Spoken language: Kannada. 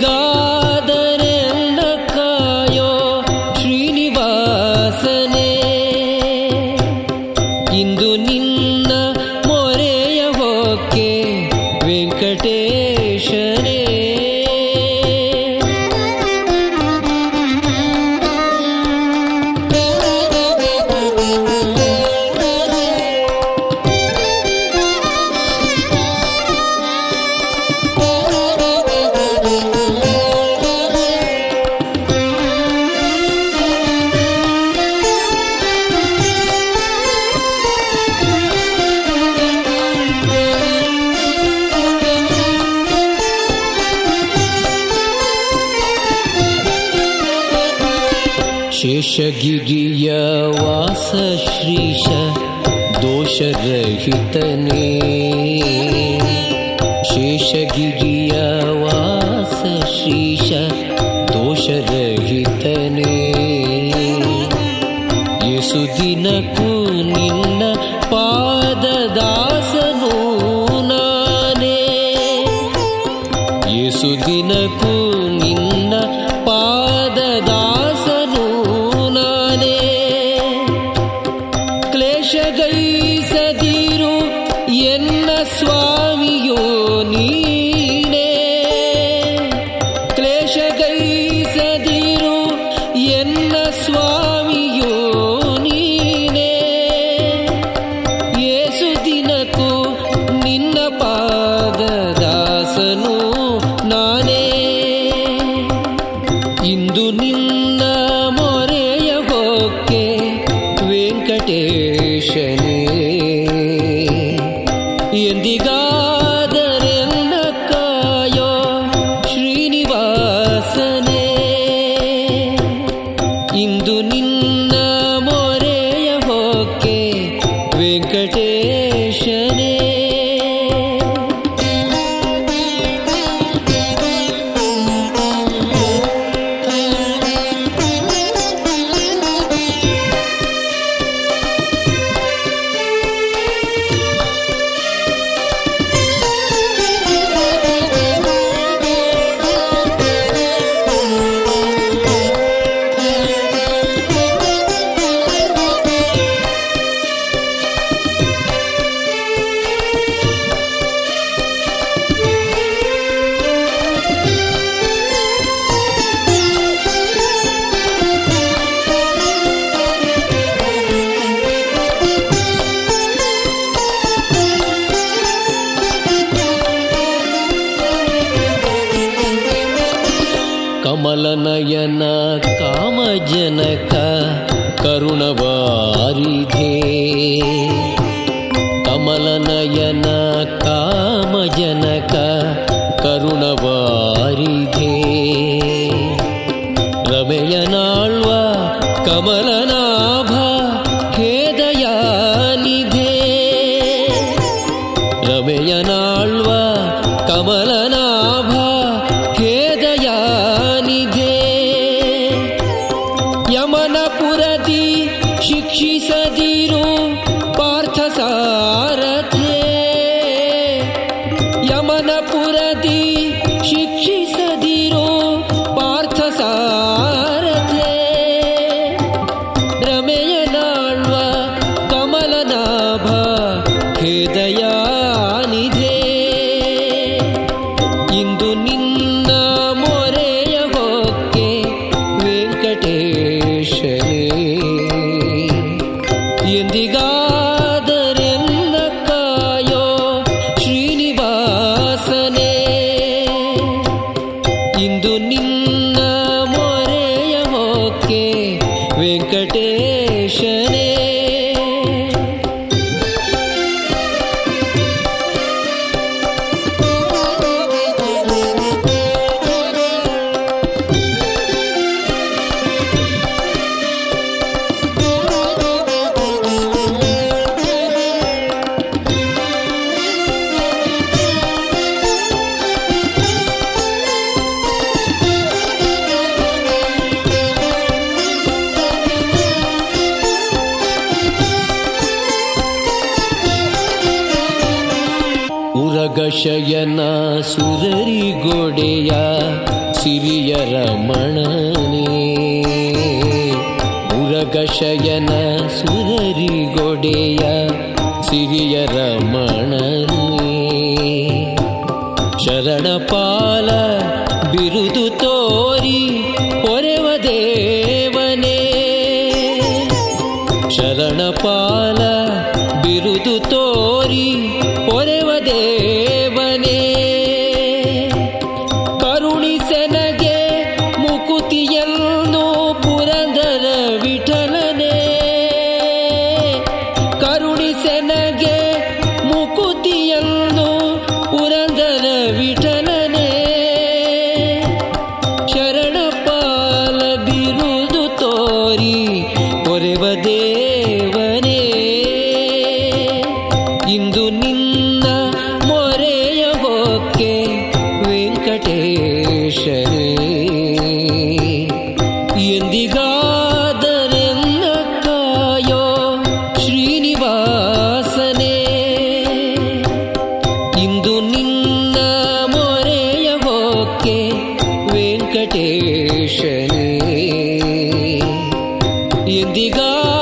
go. शेषगिरियावासश्रीश दोषरहितने। शेषगिरियावासश्रीश दोषरहितने। यसुदिनकु निन्न यसुदिनपूनि यसुदिनकु निन्न 路。नयन कामजनक करुणवारिधे रमयनाळ्व कमलनाभ खेदयानिधे रमयनाळ्व कमल ഹൃദയ ಶಯನ ಸುರರಿಗೊಡೆಯ ಸಿರಿಯ ರಮಣನೇ ಮುರಗ ಶಯನ ಸುರರಿಗೊಡೆಯ ಸಿರಿಯ ರಮಣನೇ ಶರಣಪಾಲ ಶರಣಪಾಲ ಬಿರುದು ತೋರಿ ಒರೆವ ದೇವನೇ. ಕರುಣಿಸೆನಗೆ ಮುಕುತಿಯನ್ನು ಪುರಂದರ ವಿಠಲನೆ. ಕರುಣಿಸೆನಗೆ ಮುಕುತಿಯನ್ನು ಪುರಂದರ ವಿಠಲನೆ. ಶರಣಪಾಲ ಬಿರುದು ತೋರಿ ಒರೆವ ದೇವನೇ ಎಂದಿಗಾದರೆನ್ನ